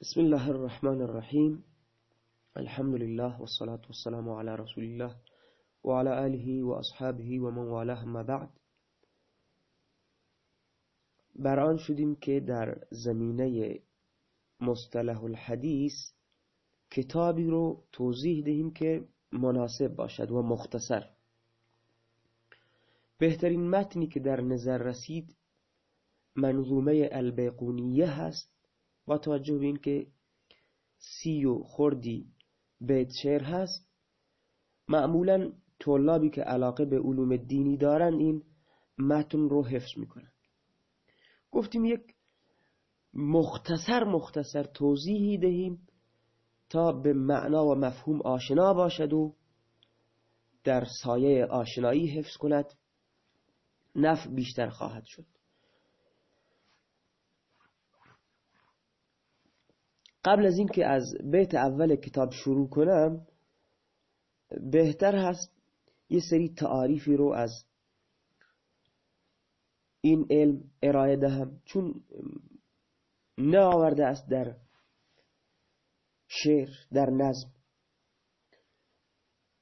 بسم الله الرحمن الرحیم. الحمد لله والصلاة والسلام على رسول الله وعلى آله وأصحابه ومن والاه ما بعد. بران شدیم که در زمینه مصطلح الحدیث کتابی رو توضیح دهیم که مناسب باشد و مختصر. بهترین متنی که در نظر رسید منظومه البیقونیه هست با توجه به این که سی و خردی بیت شعر هست معمولا طلابی که علاقه به علوم دینی دارن این متن رو حفظ می‌کنن. گفتیم یک مختصر مختصر توضیحی دهیم تا به معنا و مفهوم آشنا باشد و در سایه آشنایی حفظ کند. نفع بیشتر خواهد شد. قبل از اینکه از بیت اول کتاب شروع کنم بهتر هست یه سری تعاریفی رو از این علم ارائه دهم. چون نه آورده است در شعر در نظم.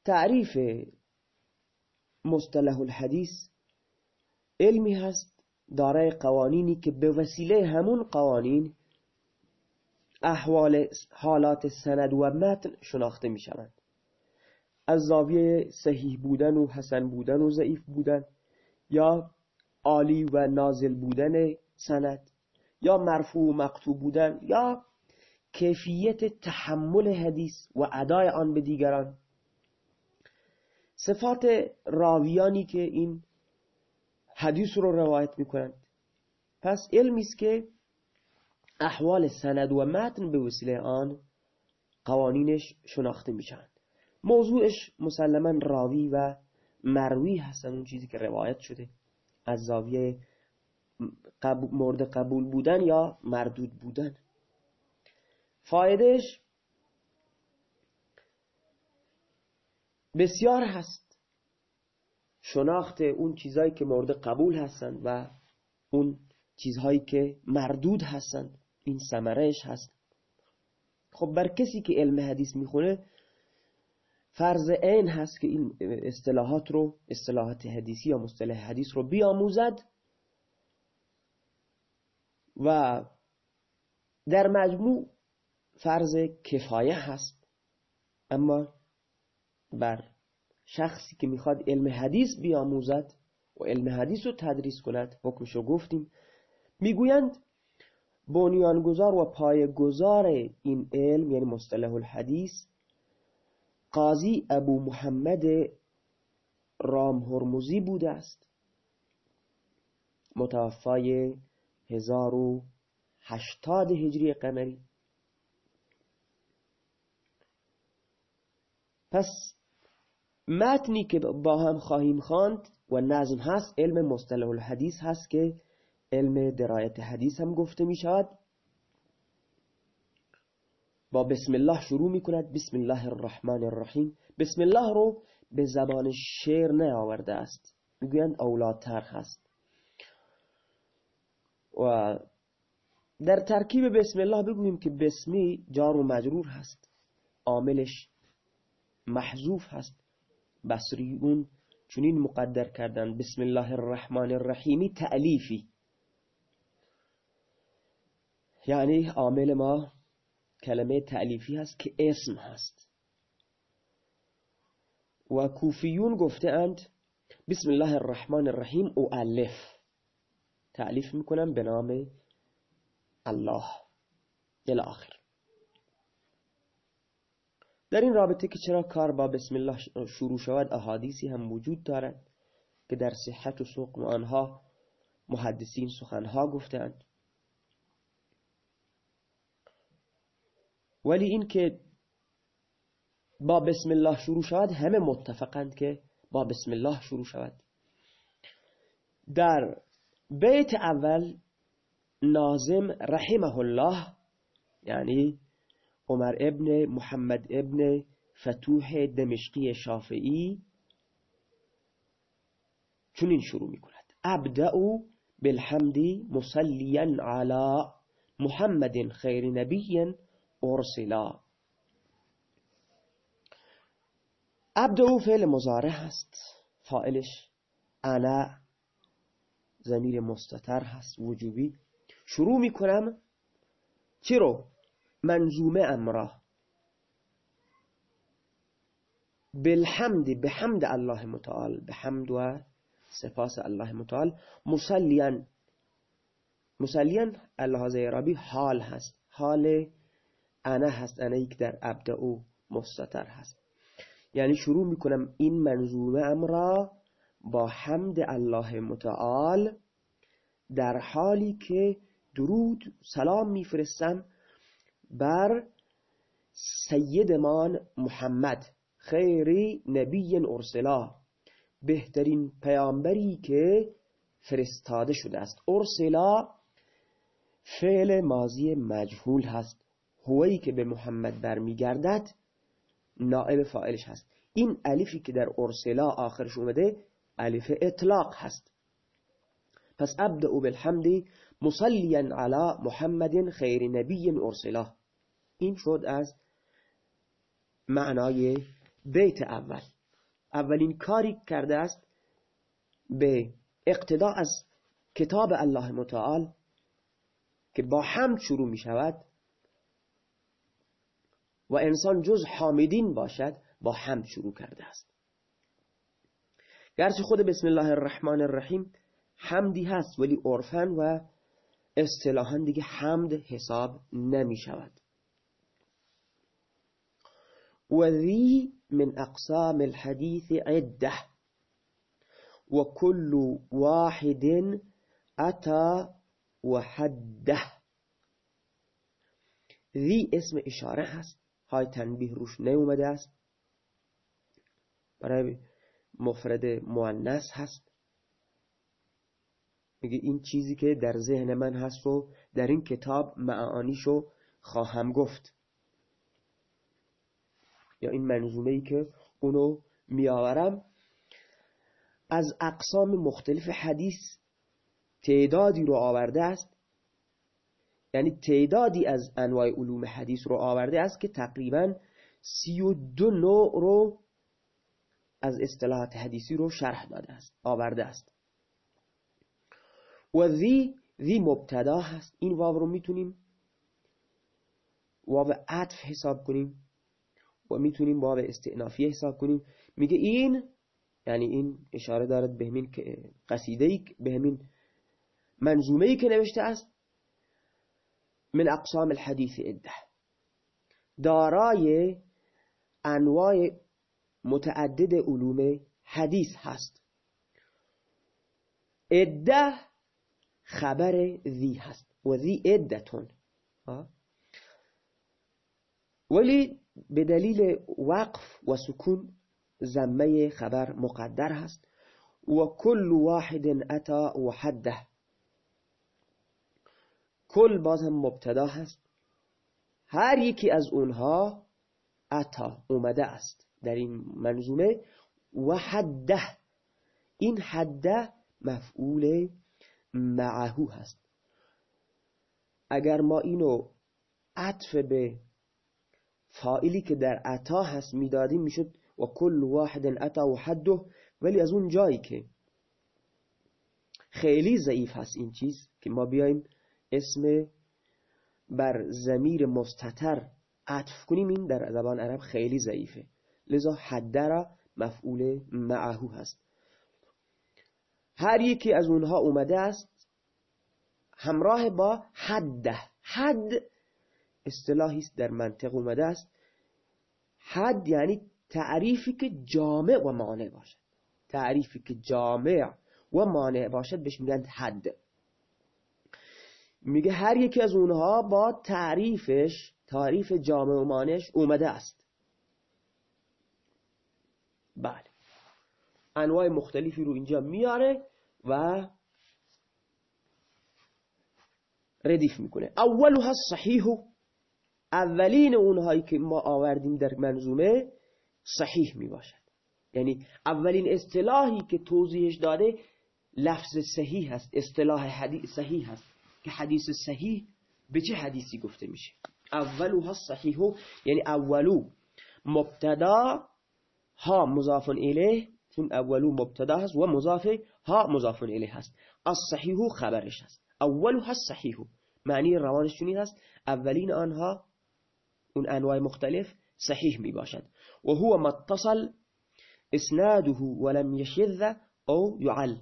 تعریف مصطلح الحدیث علمی هست دارای قوانینی که به وسیله همون قوانین احوال حالات سند و متن شناخته می شوند از زاویه صحیح بودن و حسن بودن و ضعیف بودن یا عالی و نازل بودن سند یا مرفوع و مقتوب بودن یا کیفیت تحمل حدیث و ادای آن به دیگران. صفات راویانی که این حدیث رو روایت می کنند پس علمی است که احوال سند و متن به وسیله آن قوانینش شناخته میشن موضوعش مسلما راوی و مروی هستن اون چیزی که روایت شده. از زاویه مورد قبول بودن یا مردود بودن. فایدهش بسیار هست. شناخت اون چیزهایی که مورد قبول هستند و اون چیزهایی که مردود هستند این سمرهش هست. خب بر کسی که علم حدیث می‌خونه فرض عین هست که این اصطلاحات رو اصطلاحات حدیثی یا مصطلح حدیث رو بیاموزد و در مجموع فرض کفایه هست. اما بر شخصی که می‌خواد علم حدیث بیاموزد و علم حدیث رو تدریس کند حکمشو گفتیم می‌گویند بنیانگذار و پایگذار این علم یعنی مصطلح الحدیث قاضی ابو محمد رام هرمزی بوده است. متوفای 1080 هجری قمری. پس متنی که با هم خواهیم خواند و نظم هست علم مصطلح الحدیث هست که علم درایت حدیث هم گفته می شود با بسم الله شروع می کند بسم الله الرحمن الرحیم. بسم الله رو به زبان شعر نیاورده است. می‌گویند اولادتر هست. و در ترکیب بسم الله بگوییم که بسمی جار و مجرور هست. عاملش محذوف هست. بصریون چنین مقدر کردن. بسم الله الرحمن الرحیمی تعلیفی یعنی عامل ما کلمه تعلیفی هست که اسم هست. و کوفیون گفته اند بسم الله الرحمن الرحیم او الف تعلیف می‌کنم به نام الله. آخر. در این رابطه که چرا کار با بسم الله شروع شود احادیثی هم وجود دارد که در صحت و سقم آنها محدثین سخنها گفتند ولی این که با بسم الله شروع شود همه متفقند که با بسم الله شروع شود. در بیت اول نازم رحمه الله یعنی عمر ابن محمد ابن فتوح دمشقی شافعی چنین شروع می کند ابدأ بالحمد مصلیا علی محمد خیر نبی ارسلا عبد او فعل مزاره هست. فائلش انا زمیر مستتر هست وجوبی. شروع می‌کنم. چی رو منظومه امرا بالحمد بحمد الله متعال. بحمد و سپاس الله متعال. مسلیان. مسلیان اللحاظ عربی حال هست. حال انا هست انا یک در عبد او مستتر هست. یعنی شروع می‌کنم این منظومه ام را با حمد الله متعال در حالی که درود سلام میفرستم بر سیدمان محمد خیری نبی ارسلا بهترین پیامبری که فرستاده شده است. ارسلا فعل ماضی مجهول هست. هویی که به محمد برمیگردد نائب فاعلش هست. این الفی که در ارسلا آخرش اومده الف اطلاق هست. پس ابدأ بالحمد مصلیا علی محمد خیر نبی ارسلا این شد از معنای بیت اول. اولین کاری کرده است به اقتدا از کتاب الله متعال که با حمد شروع می شود و انسان جز حامدین باشد با حمد شروع کرده است. گرچه خود بسم الله الرحمن الرحیم حمدی هست ولی عرفن و اصطلاحا دیگه حمد حساب نمی شود. و ذی من اقسام الحديث عده وكل واحد أتى وحده ذی اسم اشاره هست. های تنبیه روش نیومده است. برای مفرد مؤنث هست. میگه این چیزی که در ذهن من هست و در این کتاب معانیشو خواهم گفت. یا این منظومه ای که اونو میآورم. از اقسام مختلف حدیث تعدادی رو آورده است. یعنی تعدادی از انواع علوم حدیث رو آورده است که تقریبا سی و دو نوع رو از اصطلاحات حدیثی رو شرح داده است آورده است. و ذی ذی مبتدا هست. این واو رو می‌تونیم واو عطف حساب کنیم و می‌تونیم واو استعنافی حساب کنیم. میگه این یعنی این اشاره دارد به همین قصیده ای به همین منظومه که نوشته است من اقسام الحدیث اده دارای انواع متعدد علوم حدیث هست. اده خبر ذی هست و ذی ادتون ولی به دلیل وقف و سکون زمه خبر مقدر هست. و کل واحد اتا و حده. کل باز هم مبتدا هست. هر یکی از اونها اتا اومده است در این منظومه و حده. این حده مفعول معهو هست. اگر ما اینو عطف به فائلی که در عطا هست می‌دادیم می‌شد و کل واحد اتا و حده. ولی از اون جایی که خیلی ضعیف هست این چیز که ما بیایم اسم بر زمیر مستتر عطف کنیم این در زبان عرب خیلی ضعیفه. لذا حده را مفعول معهو هست. هر یکی از اونها اومده است همراه با حده. حد اصطلاحی است در منطق اومده است. حد یعنی تعریفی که جامع و مانع باشد. تعریفی که جامع و مانع باشد بهش میگن حد. میگه هر یکی از اونها با تعریفش تعریف جامع و مانعش اومده است. بله. انواع مختلفی رو اینجا میاره و ردیف می‌کنه. اولها صحیح. اولین اونهایی که ما آوردیم در منظومه صحیح می باشد یعنی اولین اصطلاحی که توضیحش داده لفظ صحیح هست اصطلاح حدیث صحیح هست. که حدیث صحیح به چه حدیثی گفته میشه. اولوها صحیحو یعنی اولو مبتدا ها مضاف الیه چون اولو مبتدا هست و مضاف ها مضاف الیه هست. الصحیحو خبرش هست. اولوها صحیحو معنی روانش چونی هست؟ اولین آنها اون انواع مختلف صحیح می باشد و هو متصل اسناده ولم يشذ أو يعل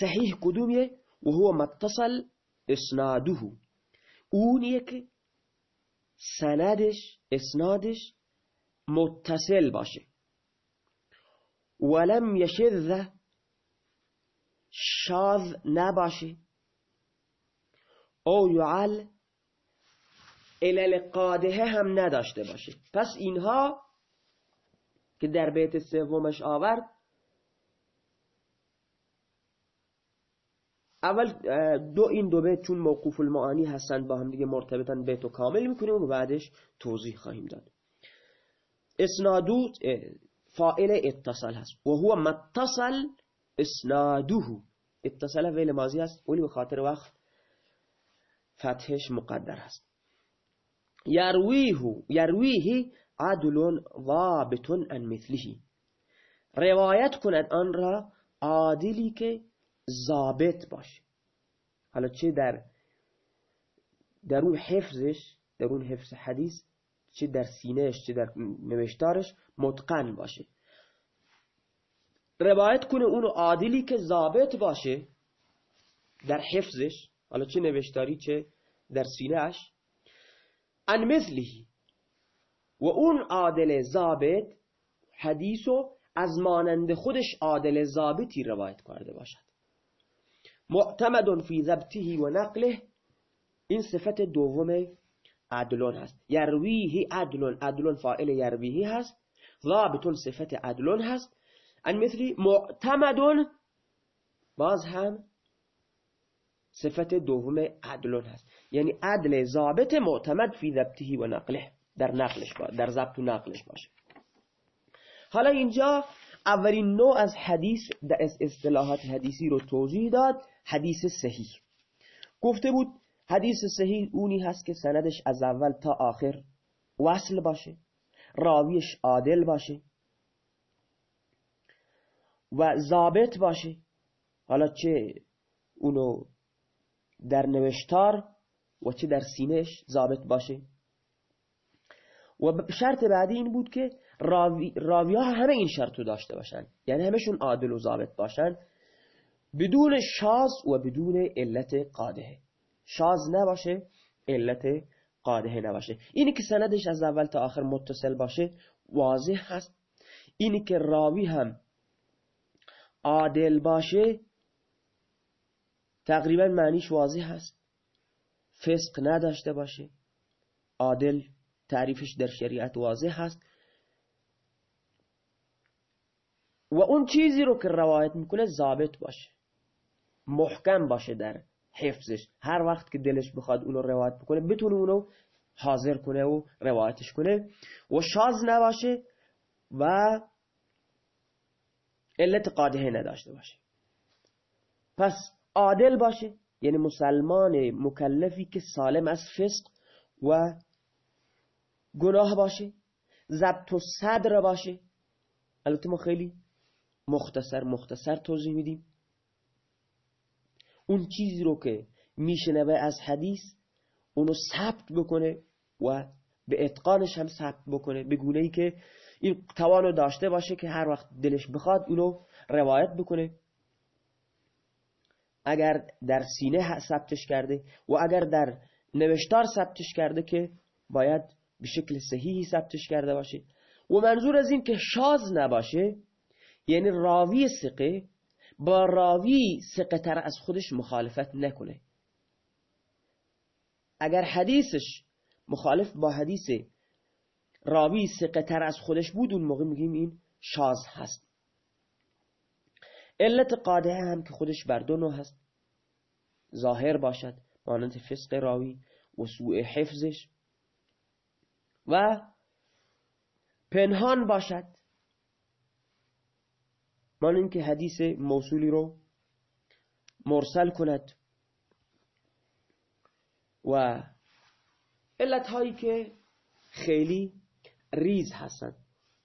صحیح کدومیه؟ و هو متصل اسناده. اونیه که سندش اسنادش متصل باشه. ولم یشذ شاذ نباشه. او یعل علل هم نداشته باشه. پس اینها که در بیت سومش آورد اول دو این دو بیت چون موقوف المعانی هستند با هم دیگه مرتبطن بیتو کامل می‌کنیم و بعدش توضیح خواهیم داد. اسنادو فائل اتصال هست. و هو متصل اسنادوه. اتصال فعل ماضی هست ولی به خاطر وقت فتحش مقدر هست. یرویه یرویه عدل ضابط ان مثله. روایت کند آن را عادلی که ضابط باشه. حالا چه در در اون حفظش در اون حفظ حدیث چه در سینهش چه در نوشتارش متقن باشه. روایت کنه اونو عادلی که ضابط باشه در حفظش. حالا چه نوشتاری چه در سینهش ان مثلی. و اون عادل ضابط حدیثو از مانند خودش عادل ضابطی روایت کرده باشد. معتمد فی ضبطه و نقله. این صفت دوم عدلون هست. یرویه عدلون عدلون فائل یرویه هست. ضابط صفت عدلون هست. ان مثلی معتمد باز هم صفت دوم عدلون هست. یعنی عدل ضابط معتمد فی ضبطه و نقله. در نقلش باشه در ضبط و نقلش باشه. حالا اینجا اولین نوع از حدیث در اصطلاحات حدیثی رو توضیح داد. حدیث صحیح. گفته بود حدیث صحیح اونی هست که سندش از اول تا آخر وصل باشه راویش عادل باشه و ضابط باشه. حالا چه اونو در نوشتار و چه در سینهش ضابط باشه. و شرط بعدی این بود که راوی, راوی همه این شرط رو داشته باشن. یعنی همشون عادل و ضابط باشن. بدون شاز و بدون علت قاده شاز نباشه علت قاده نباشه. اینی که سندش از اول تا آخر متصل باشه واضح هست. اینی که راوی هم عادل باشه تقریبا معنیش واضح هست. فسق نداشته باشه. عادل تعریفش در شریعت واضح هست. و اون چیزی رو که روایت می‌کنه ضابط باشه. محکم باشه در حفظش. هر وقت که دلش بخواد اونو روایت بکنه بتونه اونو حاضر کنه و روایتش کنه. و شاز نباشه و علت قادهه نداشته باشه. پس عادل باشه یعنی مسلمان مکلفی که سالم از فسق و گناه باشه ضبط و صدر باشه. البته ما خیلی مختصر مختصر توضیح میدیم. اون چیزی رو که میشنوه از حدیث اونو ثبت بکنه و به اتقانش هم ثبت بکنه. به گونه ای که این توانو داشته باشه که هر وقت دلش بخواد اونو روایت بکنه. اگر در سینه ثبتش کرده و اگر در نوشتار ثبتش کرده که باید به شکل صحیحی ثبتش کرده باشه. و منظور از این که شاز نباشه یعنی راوی سقه با راوی سقه تر از خودش مخالفت نکنه. اگر حدیثش مخالف با حدیث راوی سقه تر از خودش بود اون موقع میگیم این شاز هست. علت قاده هم که خودش بر دو هست. ظاهر باشد مانند فسق راوی و سوء حفظش. و پنهان باشد مانند که حدیث موصولی رو مرسل کند و علت هایی که خیلی ریز هستند.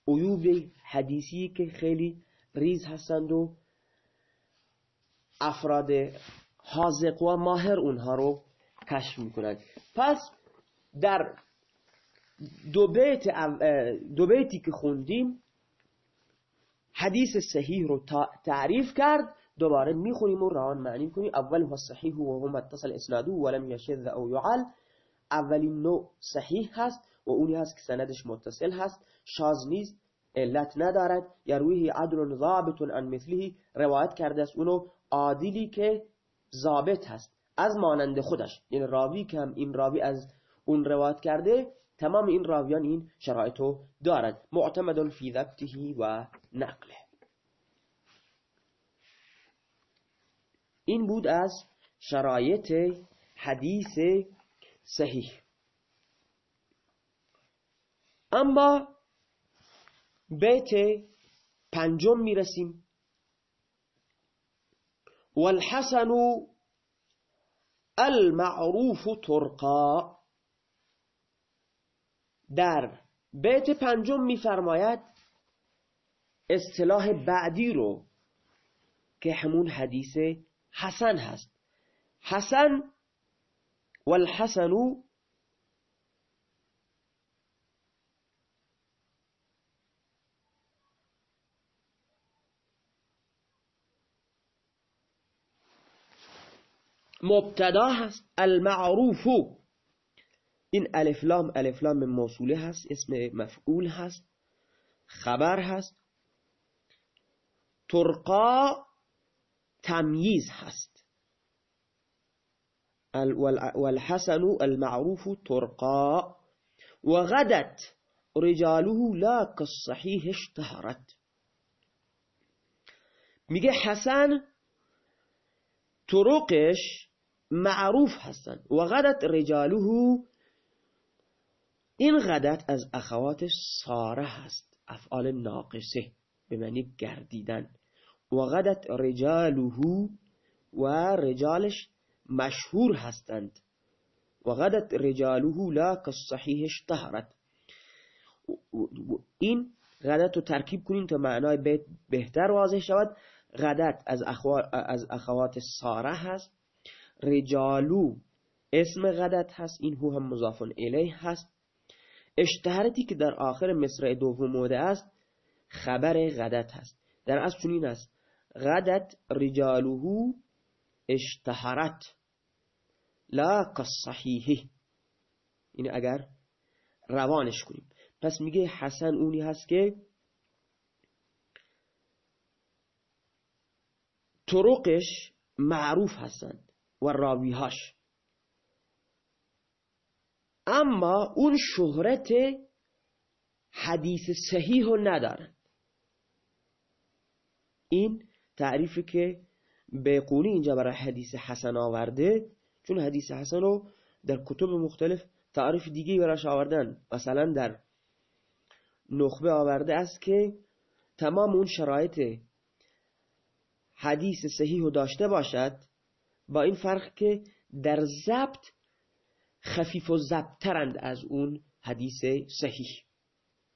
عیوب حدیثی که خیلی ریز هستند و افراد حاضق و ماهر اونها رو کشف می‌کنند. پس در دو, بیت دو بیتی که خوندیم حدیث صحیح رو تعریف کرد دوباره می‌خونیم و روان معنی کنیم. اول هو صحیح و هم اتصل اسناده ولم یشذ او یعل. اولین نوع صحیح هست و اونی هست که سندش متصل هست. شاز نیست علت ندارد. یرویه عدل ضابط عن مثله روایت کرده است اونو عادلی که ضابط هست. از مانند خودش. یعنی راوی که هم این راوی از اون روایت کرده تمام این راویان این شرایطو دارد معتمد فی ضبطه و نقله. این بود از شرایط حدیث صحیح. اما بیت پنجم می‌رسیم. والحسن المعروف ترقا. در بیت پنجم میفرماید اصطلاح بعدی رو که همون حدیث حسن هست. حسن والحسن مبتدا هست المعروف. این الفلام الفلام موصوله هست اسم مفعول هست خبر هست ترقا تمییز هست. والحسن المعروف ترقا وغدت رجاله لا كالصحيح اشتهرت. میگه حسن طرقش معروف هستن و غدت رجاله این غدت از اخوات ساره هست افعال ناقصه به معنی گردیدن. و غدت رجاله و رجالش مشهور هستند. و غدت رجاله لا كالصحیح اشتهرت این غدت رو ترکیب کنین تا معنای بیت بهتر واضح شود. غدت از, از اخوات ساره هست. رجالو اسم غدت هست. این هو هم مضافن الیه هست. اشتهرتی که در آخر مصرع دوم موده است خبر غدت هست. در از چنین است. غدت رجالوهو اشتهرت. لا کالصحیحه. این اگر روانش کنیم. پس میگه حسن اونی هست که طرقش معروف هستند و راویهاش. اما اون شهرت حدیث صحیح رو ندارن این تعریفی که بیقونی اینجا برای حدیث حسن آورده چون حدیث حسن رو در کتب مختلف تعریف دیگه براش آوردن. مثلا در نخبه آورده است که تمام اون شرایط حدیث صحیح رو داشته باشد با این فرق که در ضبط خفیف و ضبطترند از اون حدیث صحیح.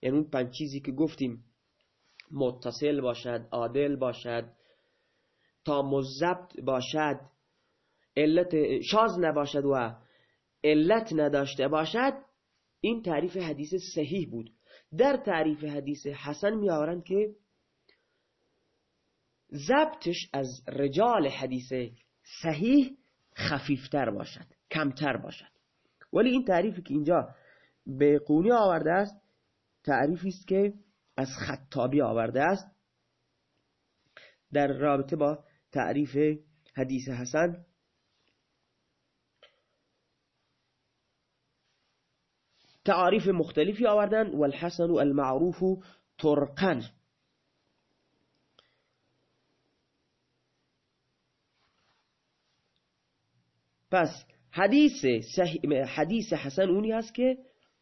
یعنی اون پنج چیزی که گفتیم متصل باشد عادل باشد تا مزبط باشد علت شاز نباشد و علت نداشته باشد این تعریف حدیث صحیح بود. در تعریف حدیث حسن می که ضبطش از رجال حدیث صحیح خفیفتر باشد کمتر باشد. ولی این تعریفی که اینجا به قونی آورده است تعریفی است که از خطابی آورده است. در رابطه با تعریف حدیث حسن تعریف مختلفی آوردن والحسن المعروف ترقن پس حدیث, حدیث حسن اونی هست که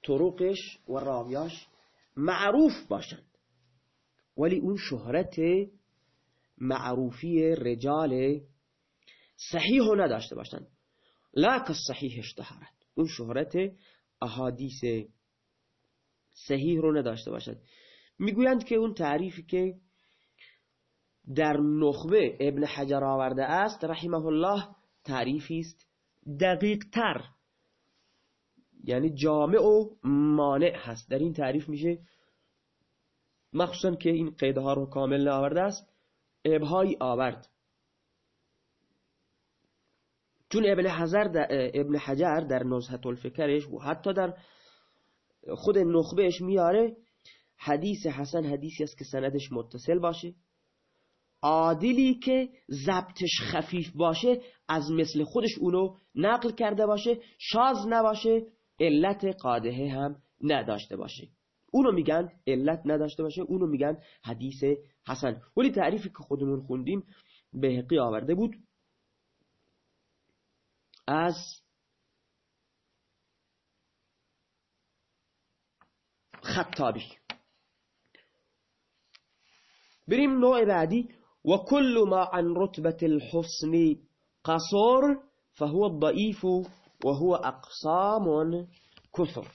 طرقش و راویاش معروف باشند. ولی اون شهرت معروفی رجال صحیح نداشته باشند. لا صحیح اشتهارت. اون شهرت احادیث صحیح رو نداشته باشد می‌گویند که اون تعریفی که در نخبه ابن حجر آورده است رحمه الله تعریفی است دقیق تر یعنی جامع و مانع هست. در این تعریف میشه مخصوصا که این قیده ها رو کامل آورده است ابهایی آورد. چون ابن حجر ابن حجر در نزهت الفکرش و حتی در خود نخبهش میاره حدیث حسن حدیثی است که سندش متصل باشه. عادلی که ضبطش خفیف باشه از مثل خودش اونو نقل کرده باشه شاز نباشه علت قادهه هم نداشته باشه. اونو میگن علت نداشته باشه اونو میگن حدیث حسن. ولی تعریفی که خودمون خوندیم بهقی آورده بود از خطابی. بریم نوع بعدی. وكل ما عن رتبة الحسن قصر فهو الضعيف وهو أقسام كثر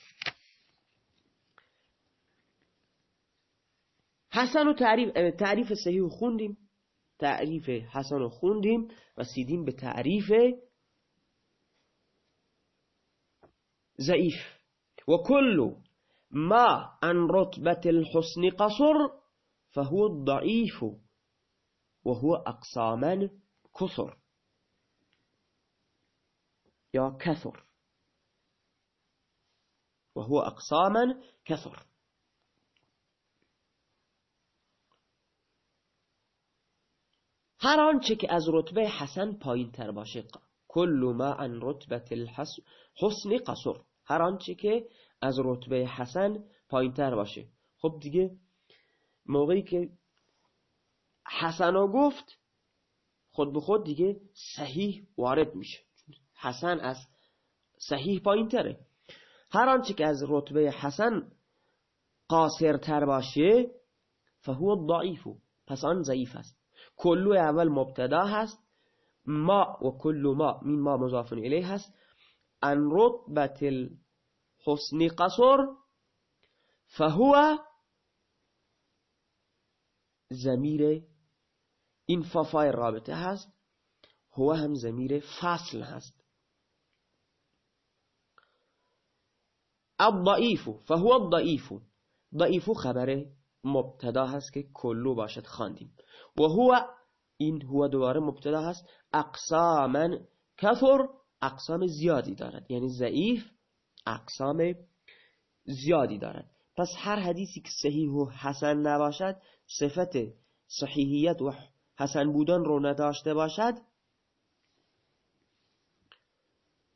حسن تعریف تعریف صحیح خوندیم تعریف حسن خوندیم رسیدیم به تعریف ضعیف. وكل ما عن رتبة الحسن قصر فهو الضعيف وهو أقساما كثر. يا كثر. وهو أقساما كثر. هر آنچه که از رتبه حسن پایین تر باشه کل ما عن رتبه الحسن قصر. هر آنچه که از رتبه حسن پایین تر باشه. خب دیگه موقعی که حسنا گفت خود به خود دیگه صحیح وارد میشه. حسن از صحیح پایین تره. هر آنچه که از رتبه حسن قاصر تر باشه فهو ضعیف پس آن ضعیف است. کلو اول مبتدا هست ما و کل ما من ما مضاف الیه هست. ان رتبت الحسن قصر فهو زمیر این فافای رابطه هست هو هم زمیر فصل هست. الضعیف فهو الضعیف. ضعیف خبر مبتدا هست که کلو باشد خواندیم. و هو این هو دوباره مبتدا هست اقساما کفر اقسام زیادی دارد. یعنی ضعیف اقسام زیادی دارد. پس هر حدیثی که صحیح و حسن نباشد صفت صحیحیت و حسن بودن رو نداشته باشد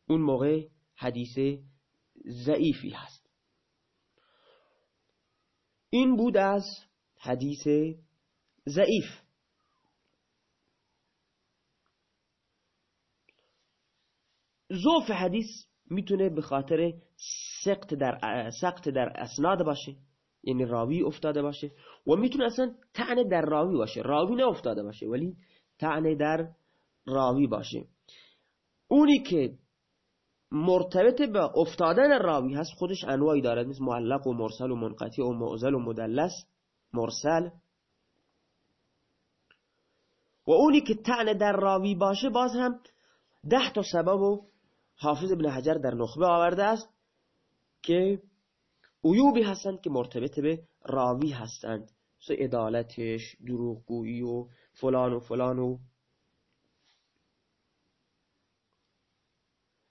اون موقع حدیث ضعیفی هست. این بود از حدیث ضعیف. زوف حدیث می‌تونه به خاطر سقط سقط در اسناد باشه. یعنی راوی افتاده باشه و می‌تونه اصلا تعنه در راوی باشه. راوی نه افتاده باشه ولی تعنه در راوی باشه. اونی که مرتبط به افتادن راوی هست خودش انواعی دارد. مثل معلق و مرسل و منقطع و معزل و مدلس مرسل. و اونی که تعنه در راوی باشه باز هم ده تا سبب و حافظ ابن حجر در نخبه آورده است که عیوبی هستند که مرتبط به راوی هستند. مثل عدالتش دروغگویی و فلان و فلان و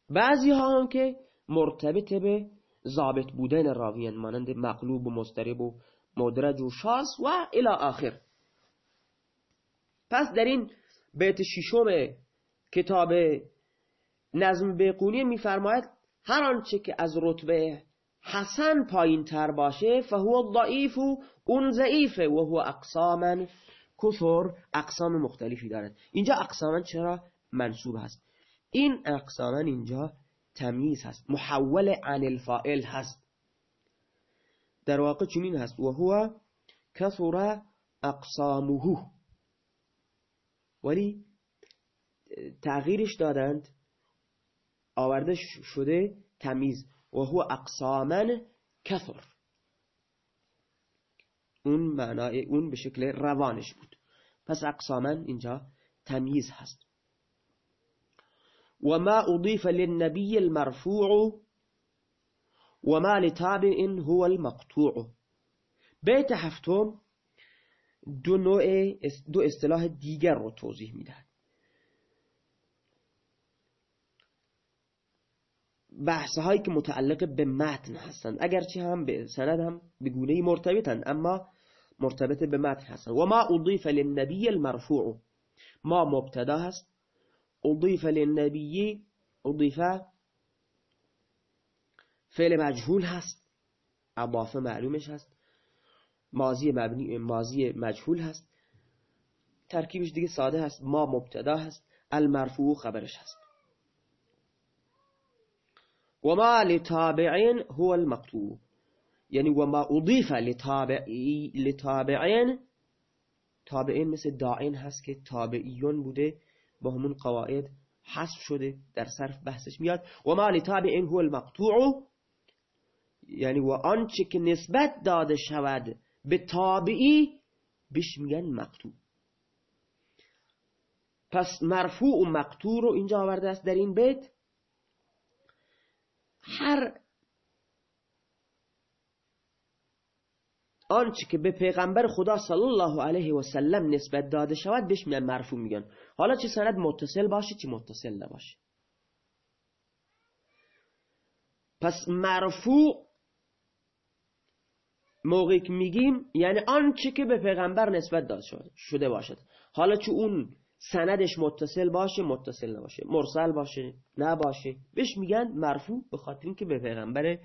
بعضی ها هم که مرتبط به ضابط بودن راوی مانند مقلوب و مسترب و مدرج و شاس و الى آخر. پس در این بیت ششم کتاب نظم بیقونی میفرماید هر آنچه که از رتبه حسن پایین تر باشه فهو ضعیف و اون ضعیفه و هو اقساما کثر اقسام مختلفی دارد اینجا اقساما چرا؟ منصوب هست. این اقساما اینجا تمیز هست. محول عن الفائل هست. در واقع چنین هست. و هو کثر اقسامه. ولی تغییرش دادند. آورده شده تمیز. و هو اقسامن کثر اون معنای اون به شکل روانش بود. پس اقسامن اینجا تمیز هست. و ما اضیف للنبی المرفوع و ما لتابع هو المقطوع. بیت هفتم دو نوع دو اصطلاح دیگر رو توضیح می‌دهد. بحث هایی که متعلق به متن هستند. اگرچه هم به سند هم به گونه مرتبطند اما مرتبط به متن هستند. و ما اضیف للنبی المرفوع؟ ما مبتدا هست. اضیف للنبی اضیف فعل مجهول هست. اضافه معلومش هست. ماضی مبنی ماضی مجهول هست. ترکیبش دیگه ساده هست. ما مبتدا هست. المرفوع خبرش هست. و ما لتابعین هو المقطوع یعنی ما اضیف لتابعین تابعین مثل داعین هست که تابعیون بوده با همون قواعد حذف شده در صرف بحثش میاد. و ما لتابعین هو المقطوع یعنی و آنچه که نسبت داده شود به تابعی بهش میگن مقطوع. پس مرفوع و مقطوع رو اینجا آورده است در این بیت. هر آنچه که به پیغمبر خدا صلی الله علیه و سلم نسبت داده شود بهش میگن مرفوع میگن. حالا چه سند متصل باشه چه متصل نباشه. پس مرفوع موقعی که میگیم یعنی آنچه که به پیغمبر نسبت داده شده باشد. حالا چه اون سندش متصل باشه متصل نباشه. مرسل باشه نباشه. بهش میگن مرفوع به خاطر اینکه به پیغمبر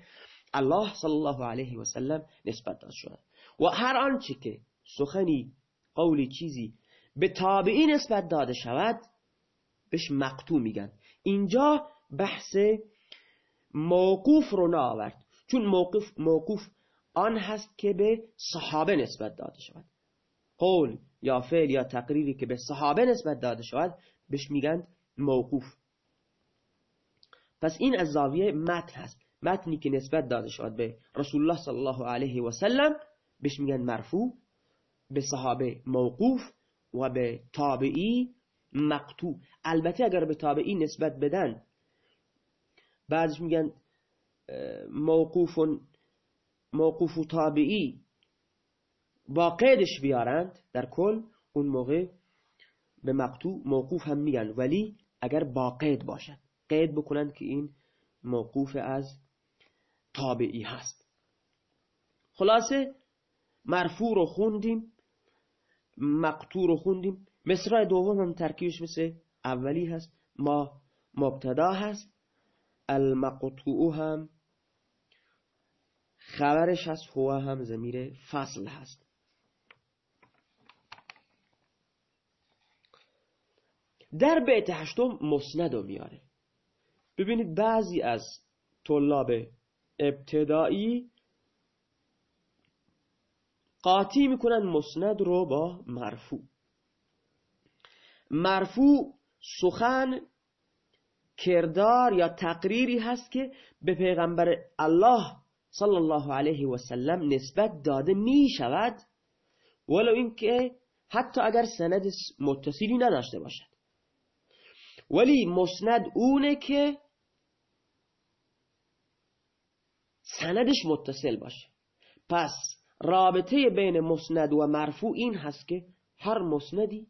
الله صلی الله علیه و سلم نسبت داده شده. و هر آنچه که سخنی قولی چیزی به تابعی نسبت داده شود بهش مقتو میگن. اینجا بحث موقوف رو نآورد. چون موقف موقوف آن هست که به صحابه نسبت داده شود. قول یا فعل یا تقریری که به صحابه نسبت داده شود بهش میگن موقوف. پس این از زاویه متن هست. متنی که نسبت داده شود به رسول الله صلی الله علیه و سلم بهش میگن مرفوع به صحابه موقوف و به تابعی مقطوع البته اگر به تابعی نسبت بدن بعضش میگن موقوف موقوف تابعی با قیدش بیارند در کل اون موقع به مقطوع موقوف هم میگن. ولی اگر با قید باشد قید بکنند که این موقوف از تابعی هست. خلاصه مرفوع رو خوندیم مقطوع رو خوندیم. مصرع دوم هم ترکیبش مثل اولی هست ما مبتدا هست. المقطوع هم خبرش هست هو هم زمیر فصل هست. در بیت هشتم مسند رو میاره. ببینید بعضی از طلاب ابتدایی قاطی می‌کنن مسند رو با مرفوع. مرفوع سخن کردار یا تقریری هست که به پیغمبر الله صلی الله علیه و سلم نسبت داده می شود ولو اینکه حتی اگر سند متصلی نداشته باشد. ولی مسند اونه که سندش متصل باشه. پس رابطه بین مسند و مرفوع این هست که هر مسندی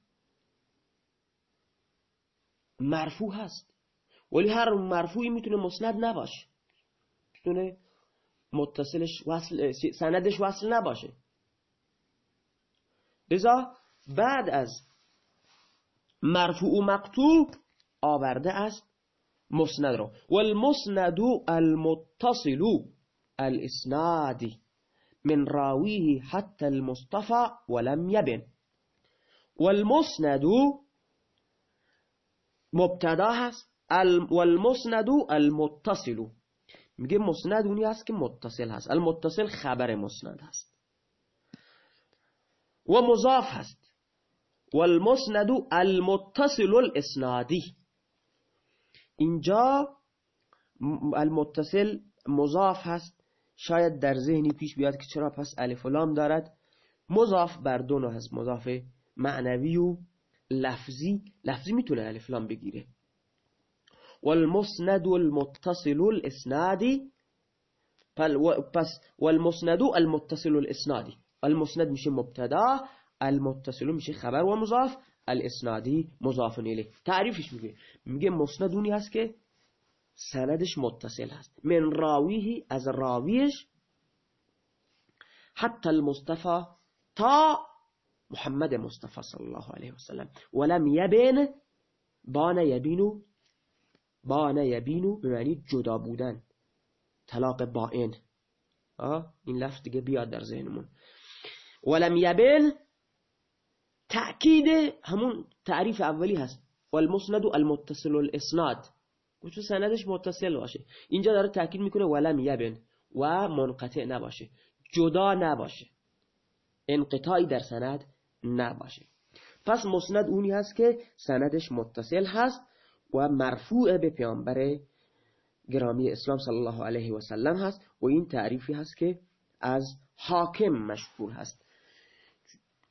مرفوع هست. ولی هر مرفوعی می‌تونه مسند نباشه. می‌تونه متصلش وصل سندش وصل نباشه. لذا بعد از مرفوع و مقطوع آورده است مسند رو. والمسند المتصل الاسنادی من راويه حتى المصطفى ولم يبن والمسند مبتدا هست. والمسند المتصل. میگه مسند اونی هست که متصل هست. المتصل خبر مسند هست. و مضاف هست. والمسند المتصل الاسنادی. اینجا المتصل مضاف هست. شاید در ذهنی پیش بیاد که چرا پس الف لام دارد. مضاف بر دو نوع هست. مضاف معنوی و لفظی. لفظی می‌تونه الف لام بگیره. والمسند المتصل الاسنادی پس والمسند المتصل الاسنادی المسند میشه مبتدا المتصل میشه خبر و مضاف. الاسنادی مضاف الیه. تعریفش میگه میگه مسند اونی هست که سندش متصل هست. من راویه از راویش حتی المصطفى تا محمد مصطفى صلی الله علیه وسلم. ولم یبین بان یبینو بان یبینو به معنی جدا بودن. طلاق بائن این لفظ دیگه بیاد در ذهنمون. ولم یبین تأکید همون تعریف اولی هست. والمسند المتصل الاسناد. گوشو سندش متصل باشه. اینجا داره تأکید می‌کنه ولم یبن و منقطع نباشه. جدا نباشه. انقطاعی در سند نباشه. پس مسند اونی هست که سندش متصل هست و مرفوع به پیامبر گرامی اسلام صلی الله علیه و سلم هست و این تعریفی هست که از حاکم مشهور هست.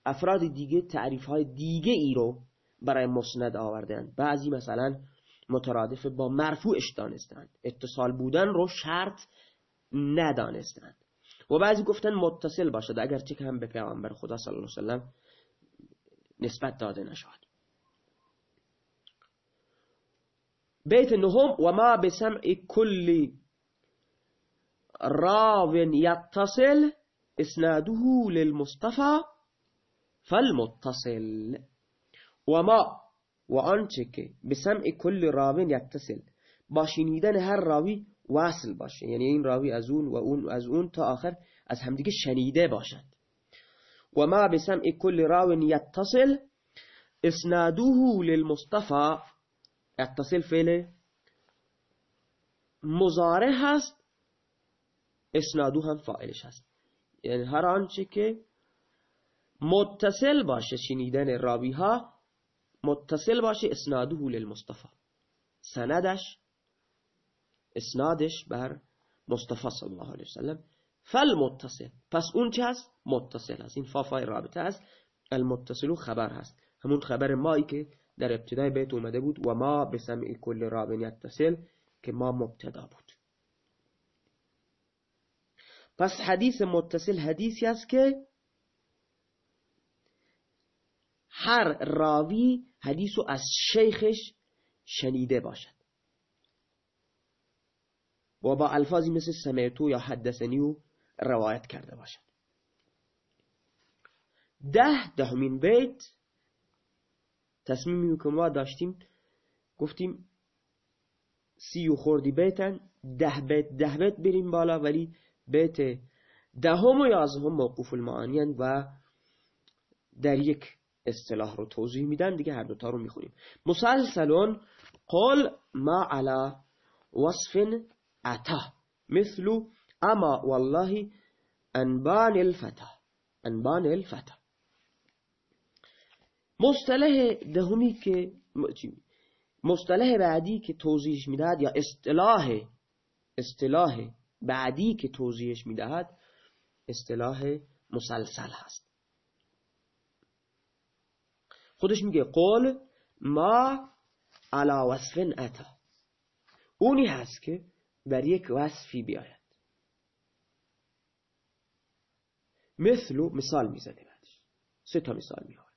افراد دیگه تعریف های دیگه ای رو برای مسند آوردن. بعضی مثلا مترادف با مرفوعش دانستند اتصال بودن رو شرط ندانستند و بعضی گفتن متصل باشد. اگرچه که هم به پیامبر خدا صلی الله علیه نسبت داده نشد. بیت نهم و ما بسمع کل راو یتصل اسناده للمصطفى فالمتصل. و ما و آنچه که به سمع کل راوین یتصل با شنیدن هر راوی واصل باشه. یعنی این راوی از اون و اون از اون تا آخر از همدیگه شنیده باشد. و ما به سمع کل راوین یتصل. اسنادوه للمصطفى. یتصل فعل مزاره هست. اسنادو هم فاعلش هست. یعنی هر آنچه که متصل باشه شنیدن راوی ها متصل باشه اسناده للمصطفى سندش اسنادش بر مصطفى صلی الله علیه وسلم فالمتصل. پس اون چه هست؟ متصل هست. این فافای رابطه هست. المتصل خبر هست. همون خبر مایی که در ابتدای بیت اومده بود. و ما به سمع کل رابن یتصل که ما مبتدا بود. پس حدیث متصل حدیثی است که هر راوی حدیث از شیخش شنیده باشد. و با الفاظی مثل سمعتو یا حدثنی و روایت کرده باشد. ده دهمین بیت تصمیمی که ما داشتیم گفتیم سی و خوردی بیتن ده بیت ده بیت بریم بالا ولی بیت دهم و یازهم موقوف المعانی و در یک اصطلاح رو توضیح میدن دیگه هر دوتا رو می‌خونیم. مسلسلون قل ما على وصف اتا مثل اما والله انبان الفتا انبان الفتا مصطلح دهمی که مصطلح بعدی که توضیحش می‌دهد یا اصطلاح اصطلاح بعدی که توضیحش می‌دهد اصطلاح مسلسل هست. خودش میگه قول ما علا وصف اتا. اونی هست که بر یک وصفی بیاید. مثل مثال می‌زنه بعدش. سه تا مثال میاره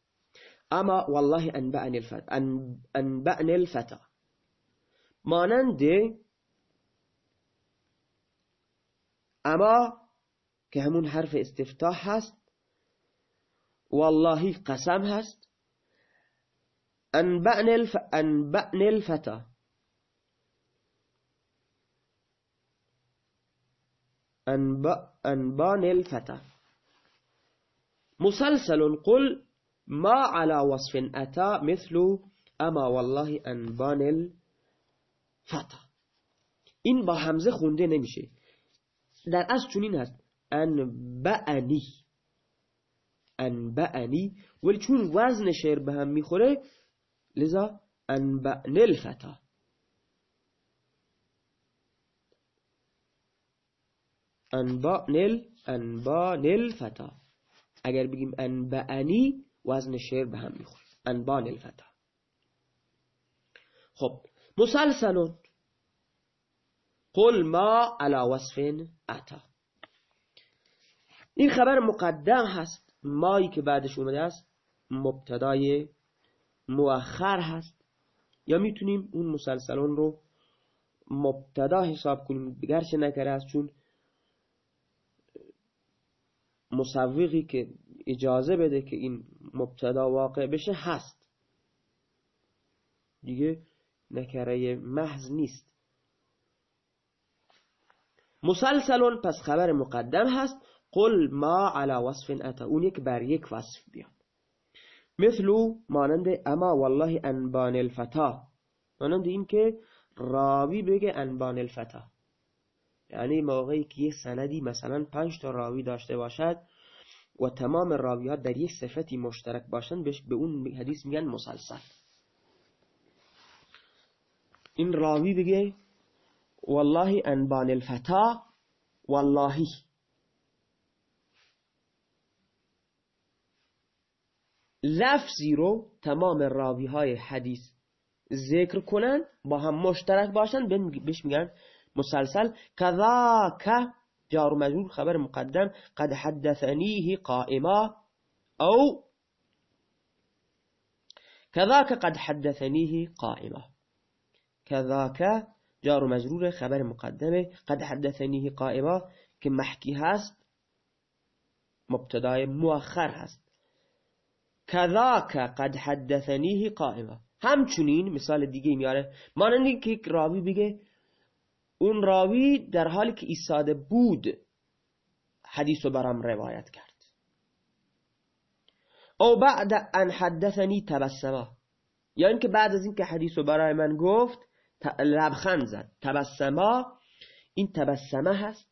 اما والله انبأن الفتا انبأن الفتا. مانند اما که همون حرف استفتاح هست والله قسم هست أنبأن, الف... أنبأن الفتى. أنبأ أنبان الفتى. مسلسل قل ما على وصف أتى مثل أما والله أنبان الفتى. این با همزه خونده نمیشه. در از چونین هست. انبعنی انبعنی ولی چون وزن شعر به هم می‌خوره لذا انبأن الفتا انبا نل فتا اگر بگیم انبعنی وزن شعر به هم می‌خوره نل فتا خب مسلسلون قل ما علا وصف اتا این خبر مقدم هست. مایی که بعدش اومده است مبتدای مؤخر هست. یا می‌تونیم اون مسلسلون رو مبتدا حساب کنیم. گرچه نکره است؟ چون مصوقی که اجازه بده که این مبتدا واقع بشه هست. دیگه نکره محض نیست. مسلسلون پس خبر مقدم هست. قل ما على وصف اتا. اون یک بر یک وصف بیاد مثلو مانند اما والله انبان الفتا. مانند این که راوی بگه انبان الفتا. یعنی موقعی که یه سندی مثلا پنج تا راوی داشته باشد و تمام راویات در یک صفتی مشترک باشند به اون حدیث میگن مسلسل. این راوی بگه والله انبان الفتا واللهی لفظی رو تمام راوی های حدیث ذکر کنن با هم مشترک باشن بهش میگن مسلسل. که جار مجرور خبر مقدم قد حدثنیه قائما او كذاك قد حدثنیه قائما. كذاك جار مجرور خبر مقدمه قد حدثنیه قائما که محکی هست مبتدای مؤخر هست. کذاک قد حدثنیه قائمه همچنین مثال دیگه میاره. مانند که یک راوی بگه اون راوی در حالی که ایستاده بود حدیث رو برام روایت کرد. او بعد ان حدثنی تبسمه یا اینکه بعد از اینکه حدیث رو برای من گفت لبخند زد. تبسما این تبسمه هست.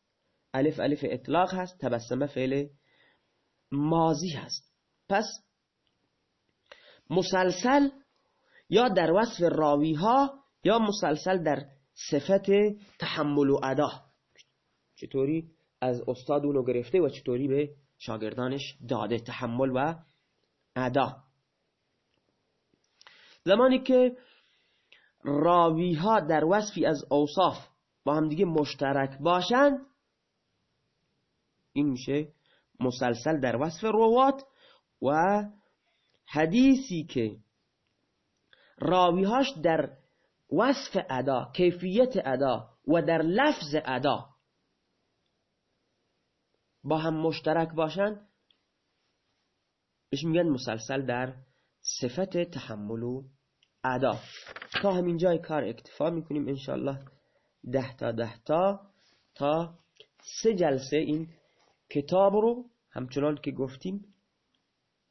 الف الف اطلاق هست. تبسمه فعل ماضی هست. پس مسلسل یا در وصف راوی ها یا مسلسل در صفت تحمل و ادا. چطوری؟ از استاد اونو گرفته و چطوری به شاگردانش داده تحمل و ادا. زمانی که راوی ها در وصفی از اوصاف با هم دیگه مشترک باشند این میشه مسلسل در وصف روات و حدیثی که راویهاش در وصف ادا کیفیت ادا و در لفظ ادا با هم مشترک باشن بهش میگن مسلسل در صفت تحمل و ادا. تا همین جای کار اکتفا می‌کنیم انشالله ده تا ده تا تا سه جلسه این کتاب رو همچنان که گفتیم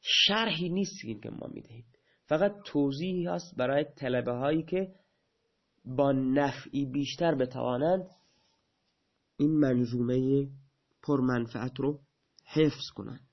شرحی نیست که ما می‌دهیم. فقط توضیحی هست برای طلبه هایی که با نفعی بیشتر بتوانند این منظومه پرمنفعت رو حفظ کنند.